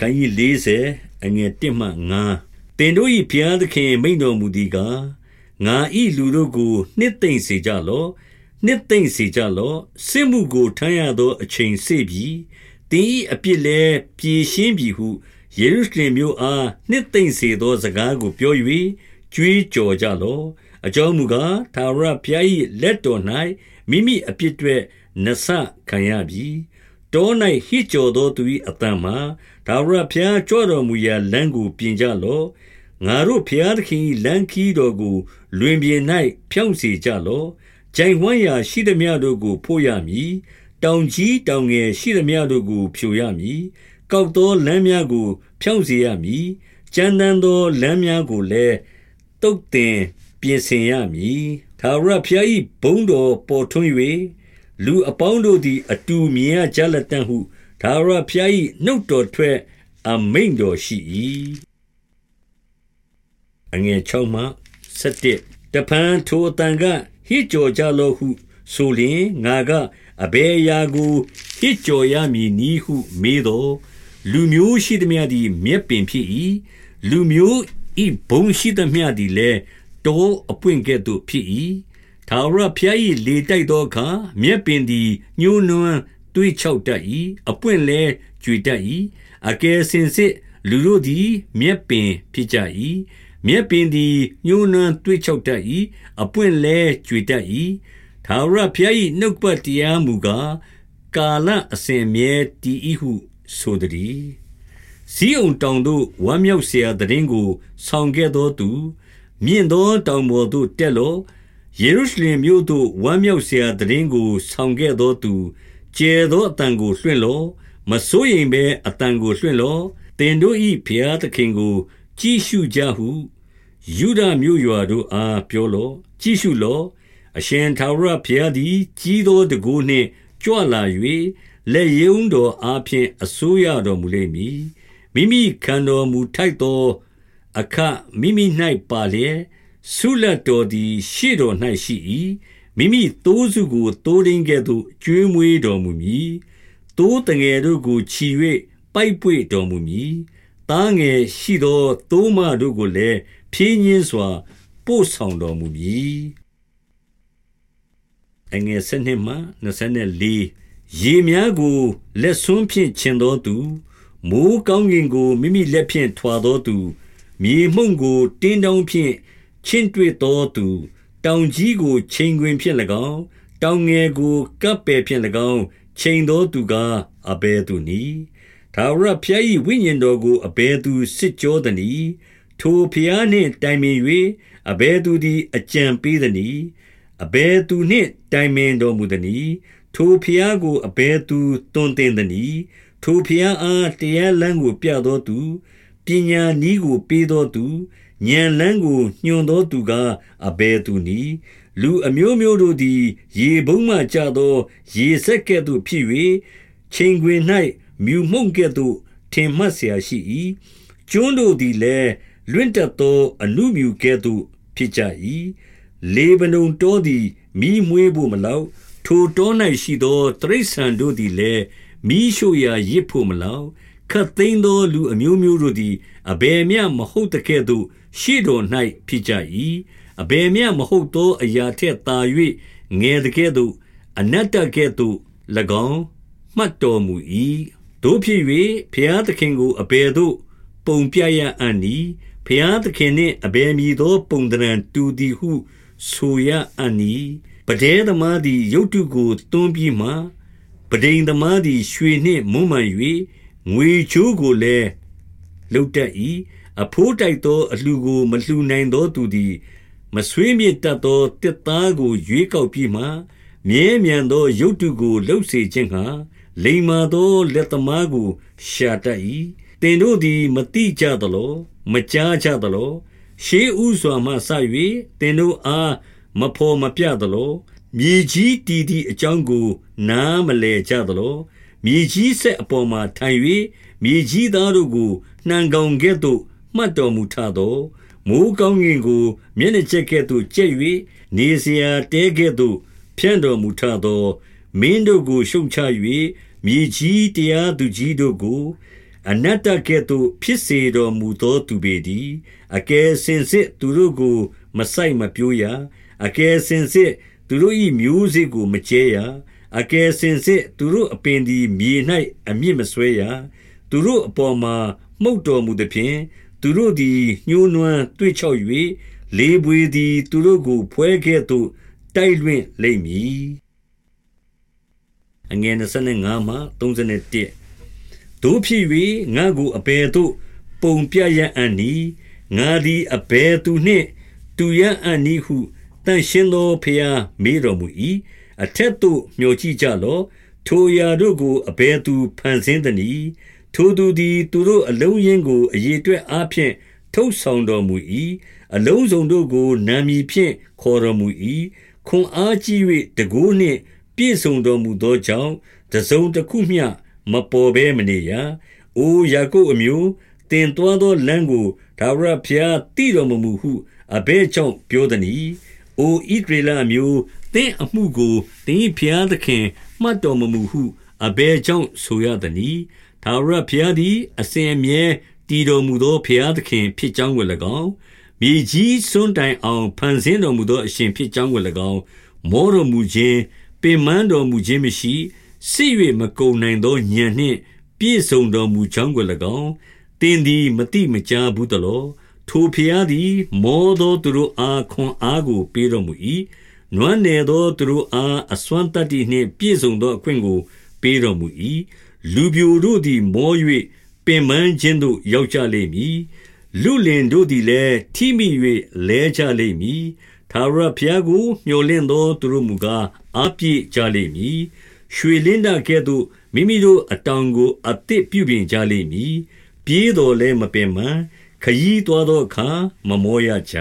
ခန်းကြီး40အငယ်1မှ9တင်တို့၏ဘုရားသခင်မိန်တော်မူသည်ကားငါဤလူတို့ကိုနှစ်သိမ့်စေကြလော့နှစ်သိမ့်စေကြလော့စစ်မှုကိုထမ်းရသောအချိန်စေပြီတင်းဤအပြစ်လဲပြေရှင်းပြီဟုယေရုရှလင်မြို့အားနှစ်သိမ့်စေသောစကားကိုပြော၍ကြွေးကြော်ကြလော့အကြောင်းမူကားသာရဘုရား၏လက်တော်၌မိမိအပြစ်တွေနဆခံရပြီ တော၌ဟစ်ကြော်သောသူ၏အတန်မှာဒါဝရဘုရားကြွတော်မူရာလမ်းကိုပြင်ကြလော့ငါတို့ဘုရားသခင်၏လမ်းခီးတော်ကို လွင်ပြင်၌ဖြောင့်စေကြလော့ကြိုင်ဝမ်းရာရှိသည်များတို့ကိုဖို့ရမည်တောင်ကြီးတောင်ငယ်ရှိသည်များတို့ကိုဖြိုရမည်ကောက်သောလမ်းများကို ဖြောင့်စေရမည်ကြမ်းတမ်းသောလမ်းများကိုလည်းတုတ်တင်ပြင်ဆင်ရမည်သာရဘုရား၏ဘုန်းတော်ပေါ်ထွန်း၍ လူအပေါင်းတို့သည် အတူမြင်ရကြလက်တံဟုသာရဘုရား၏နှုတ်တော်ထွက်အမိန်တော်ရှိ၏အငယ်6မှ7တပန်ထိုအတန်ကဟစ်ကြော်ကြလောဟု ဆိုလျင်ငါကအဘယ်အရာကိုဟစ်ကြော်ရမည်နည်းဟုမေးတော်လူမျိုးရှိသည်များသည်မြက်ပင်ဖြစ်၏လူမျိုးဤဘုံရှိသည်များသည်လည်းတောအပွင့်ကဲ့သို့ဖြစ်၏ ထာဝရဘုရား၏လေတိုက်သောအခါမြက်ပင်သည်ညှိုးနွမ်းတွေးချောက်တတ်၏အပွင့်လည်းကြွေတတ်၏အကယ်စင်စစ်လူတို့သည်မြက်ပင်ဖြစ်ကြ၏မြက်ပင်သည်ညှိုးနွမ်းတွေးချောက်တတ်၏အပွင့်လည်းကြွေတတ်၏ထာဝရဘုရား၏နှုတ်ပတ်တရားမူကားကာလအစဉ်မြဲတည်၏ဟုဆိုသည်ဇီးုံတောင်သို့ဝမ်းမြောက်เสียတဲ့ရင်ကို ဆောင်ခဲ့သောသူမြင့်သောတောင်ပေါ်သို့တက်လော့ ယေရုရှလင်မြို့သို့ဝမ်းမြောက်စရာတည်င်းကို ဆောင်ခဲ့သောသူကျဲသောအတန်ကိုလွှင့်လောမစိုးရင်ပဲအတန်ကိုလွှင့်လောတင်တို့ဤဖျားသခင်ကို ကြည်ရှုကြဟုယူဒမြို့ရွာတို့အားပြောလောကြည်ရှုလော အရှင်သာရဘုရားသည်ကြီးသောတကူနှင့်ကြွလာ၍လက်ရုံးတော်အားဖြင့်အစိုးရတော်မူလိမ့်မည်မိမိခံတော်မူထိုက်သော အခမိမိ၌ပါလျက် ဆုလတ်တော်သည် ရှေ့တော်၌ရှိ၏မိမိသိုးစုကို သိုးရင်းကဲ့သို့ ကျွေးမွေးတော်မူမည်သိုးတငယ်တို့ကိုခြီ၍ပိုက်ပွေတော်မူမည်တားငယ်ရှိသောသိုးမတို့ကိုလည်းဖြင်းညင်းစွာ ပို့ဆောင်တော်မူမည်အငယ်7မှ24ရေများကိုလက်ဆွန်းဖြင့်ခြင်သောသူမိုးကောင်းကင်ကိုမိမိလက်ဖြင့်ထွာသောသူမြေမှုန့်ကိုတင်းတောင်းဖြင့် ချင့်တွေ့သောသူ တောင်ကြီးကိုချိန်ခွင်ဖြင့်၎င်းတောင်ငယ်ကိုကပ်ပယ်ဖြင့်၎င်းချိန်သောသူကားအဘယ်သူနည်းသာဝရဖျား၏ဝိညာဉ်တော်ကိုအဘယ်သူစစ်ကြောသနည်းထိုဖျားနှင့်တိုင်ပင်၍အဘယ်သူသည်အကြံပေးသနည်းအဘယ်သူနှင့်တိုင်ပင်တော်မူသနည်းထိုဖျားကိုအဘယ်သူတွင်တင်သနည်းထိုဖျားအားတရားလမ်းကိုပြသောသူပညာနည်းကိုပေးသောသူ ဉာဏ်လန်းကိုညွှန်သောသူကားအဘယ်သူနည်းလူအမျိုးမျိုးတို့သည် ရေဘုံမှကြသော ရေဆက်ကဲ့သို့ဖြစ်၍ချိန်ခွင်၌မြူမှုန့်ကဲ့သို့ထင်မှတ်เสียရှိ၏ကျွန်းတို့သည်လည်းလွင့်တက်သောအနုမြူကဲ့သို့ဖြစ်ကြ၏လေဗနုန်တောသည်မိမွေးဖို့မလောက်ထိုတော၌ရှိသောတရိษံတို့သည်လည်းမိရှုရာရစ်ဖို့မလောက် ခတ်သိမ်းသောလူအမျိုးမျိုးတို့သည်အဘယ်မျှမဟုတ်တကဲ့သို့ရှေ့တော်၌ဖြစ်ကြ၏အဘယ်မျှမဟုတ်သောအရာထက်သာ၍ငယ်တကဲ့သို့အနတ္တကဲ့သို့၎င်းမှတ်တော်မူ၏တို့ဖြစ်၍ဖျားသခင်ကိုအဘယ်သို့ ပုံပြရအံ့ဤဖျားသခင်နှင့်အဘယ်မည်သော ပုံတံတူသည်ဟု ဆိုရအံ့ဤပဒဲသမားသည်ရုတ်တုကိုတွန်းပြီးမှပဒိန်သမားသည်ရွှေနှင့်မွမ်းမံ၍ ငွေချိုးကိုလည်းလုတ်တတ်၏အဖိုးတိုက်သောအလှကိုမလှူနိုင်သောသူသည် မဆွေးမြေ့တတ်သောတစ်သားကိုရွေးကောက်ပြီးမှမြဲမြံသောရုတ်တုကိုလှုပ်စေခြင်းဟာလိမ္မာသောလက်သမားကိုရှာတတ်၏တင်တို့သည်မတိကြသလောမကြားကြသလောရှေးဥစွာမှဆ၍တင်တို့အားမဖော်မပြသလောမြေကြီးတည်သည့်အကြောင်းကို နားမလဲကြသလော မြေကြီးဆက်အပေါ်မှာထိုင်၍မြေကြီးသားတို့ကိုနှံကောင်ကဲ့သို့မှတ်တော်မူထသောမိုးကောင်းကင်ကို မျက်နှာချက်ကဲ့သို့ကျက်၍နေစရာတဲကဲ့သို့ ဖြန့်တော်မူထသော မင်းတို့ကိုရှုံချ၍မြေကြီးတရားသူကြီးတို့ကို အနတ္တကဲ့သို့ ဖြစ်စေတော်မူသောသူပေသည်အကယ်စင်စစ်သူတို့ကို မဆိုင်မပြိုးရအကယ်စင်စစ်သူတို့၏မျိုးစေ့ကိုမကျဲရ အကယ်စင်စစ်သူတို့အပင်သည်မြေ၌အမြင့်မဆွဲရသူတို့အပေါ်မှာမှုတ်တော်မူသည်ဖြင့်သူတို့သည်ညှိုးနွမ်းတွေ့ချောက်၍လေပွေသည် သူတို့ကို ဖွဲခဲ့သို့တိုက်လွင့်လိမ့်မည်အငယ်25မှ31တို့ဖြစ်၍ငါကိုအဘယ်သို့ ပုံပြရအံ့နီငါသည်အဘယ်သူနှင့် တူရအံ့နီဟုတန်ရှင်းသောဖျားမေးတော်မူ၏ အထက်သို့မျှော်ကြည့်ကြလော့ထိုရာတို့ကိုအဘယ်သူဖန်ဆင်းသနည်းထိုသူသည် သူတို့အလုံးရင်းကိုအရေးအတွက်အားဖြင့်ထုတ်ဆောင်တော်မူ၏အလုံးစုံတို့ကိုနာမည်ဖြင့်ခေါ်တော်မူ၏ခွန်အားကြီး၍တကိုးနှင့်ပြည့်စုံတော်မူသောကြောင့်တစုံတစ်ခုမျှမပေါ်ဘဲမနေရ။အိုယာကုပ်အမျိုးတင်သွားသောလမ်းကိုဒါဝရဖျားတည်တော်မမူဟုအဘဲကြောင့်ပြောသည်။အိုဣဒရေလအမျိုး သင်အမှုကိုတင်ဖျားသခင်မှတ်တော်မမူဟုအဘဲကြောင့်ဆိုရသည်။ဒါဝရဖျားသည် အစဉ်အမြဲတည်တော်မူသောဖျားသခင်ဖြစ်ကြောင်းကို၎င်းမြေကြီးစွန်းတိုင်အောင်ဖန်ဆင်းတော်မူသောအရှင်ဖြစ်ကြောင်းကို၎င်းမောတော်မူခြင်းပင်မတော်မူခြင်းမရှိစစ်၍မကုံနိုင်သောဉာဏ်နှင့် ပြည့်စုံတော်မူကြောင်းကို၎င်းသင်သည်မတိမကြားဘူးတလောထိုဖျားသည် မောသောသူတို့အားခွန်အားကိုပေးတော်မူ၏ နွမ်းနယ်သောသူတို့အား အစွမ်းတတ္တိနှင့် ပြည့်စုံသောအခွင့်ကို ပေးတော်မူ၏လူပြိုတို့သည် မော၍ပင်ပန်းခြင်းသို့ ရောက်ကြလိမ့်မည်လူလင်တို့သည်လည်း ထိမိ၍လဲကြလိမ့်မည်သာရဖျားကိုမျှော်လင့်သောသူတို့မူကားအပြည့်ကြလိမ့်မည် ရွှေလင်းတကဲ့သို့ မိမိတို့အတောင်ကို အသစ်ပြုပြင်ကြလိမ့်မည် ပြေးတော်လဲမပင်မခยีသွားသောအခါ မမောရကြ